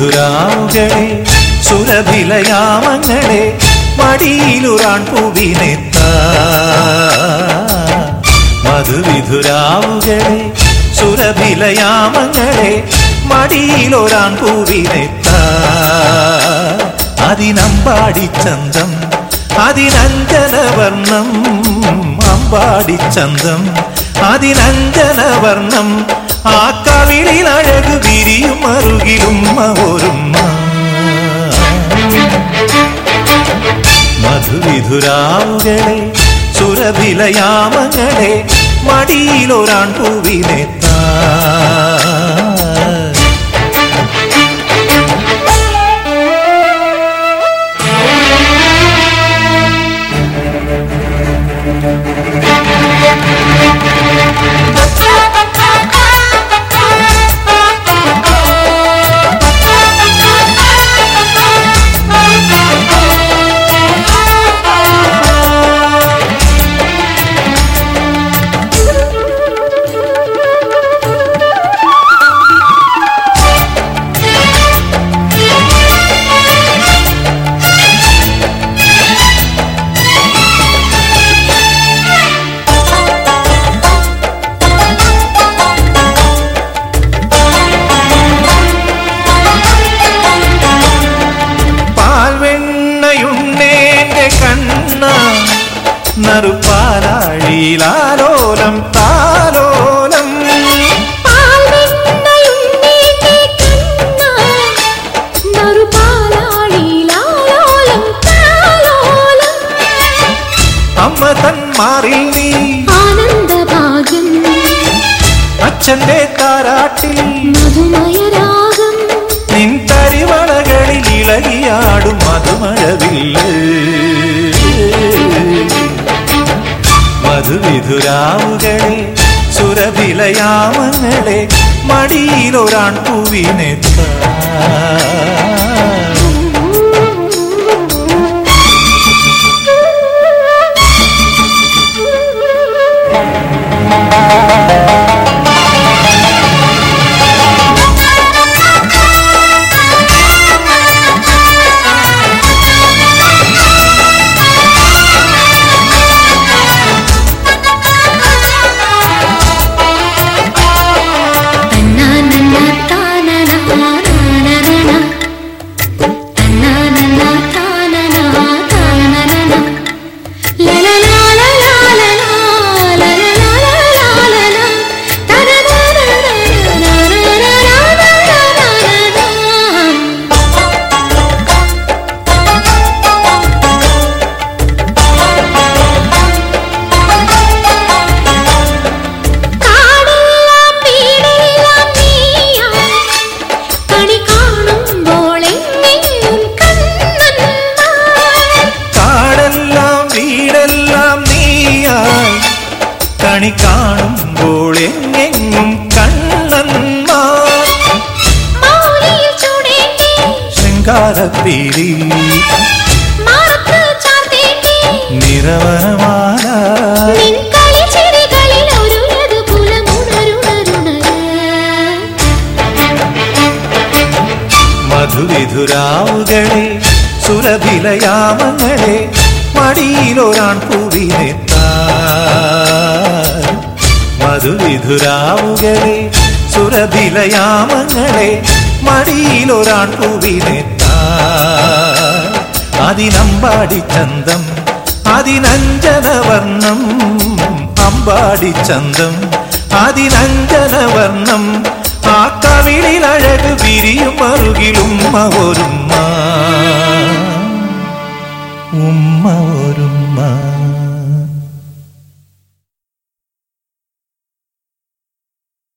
മധുവിധുരാവുകളെ സുരഭിലയാമങ്ങളെ മടിയിലുറാൻ പൂവിനെത്ത. മധുവിധുരാവുകളെ സുരഭിലയാമങ്ങളെ മടിയിലൊരാൻ പൂവിനെത്ത. അതിനമ്പാടി ചന്തം അതിനഞ്ജനവർണം അമ്പാടി ചന്തം അതിനഞ്ജനവർണം ആ കവിളിൽ അഴക് വിരിയും അറുകിലും ഒരുമ്മ മധുവിധുരാവുകളെ സുരഭിലയാമങ്ങളെ മടിയിലൊരാൺ പൂവിനെത്താ പാൽവെണ്ണയുണ്ണേന്റെ നറുപ്പാലാഴിയിലാലോലം താലോലം അമ്മ തന്മാറിൽ നീ. ആനന്ദഭാഗം അച്ഛന്റെ താരാട്ടിൽ. മധുമയരാഗം. നിൻ തരിവളകളിൽ ഇളകിയാടും മധുമഴവില്ല്. മധുവിധുരാവുകളെ സുരഭിലയാമങ്ങളെ മടിയിലൊരാൺ പൂവിനെത്ത നീയായി കണി കാണുമ്പോൾ എങ്ങെങ്ങും കണ്ണന്മാർ മൗലിയിൽ നിരവനമാല മധുവിധുരാവുകളെ സുരഭിലയാമങ്ങളെ മടിയിലൊരാൺ പൂവിനെത്ത മധുവിധുരാവുകളെ സുരഭിലയാമങ്ങളെ മടിയിലൊരാൺ പൂവിനെത്താ അതിനമ്പാടി ചന്തം അതിനഞ്ജനവർണം അമ്പാടി ചന്തം അതിനഞ്ജനവർണം ആ കവിളിൽ അഴക് വിരിയും അറുകിലും ഒരു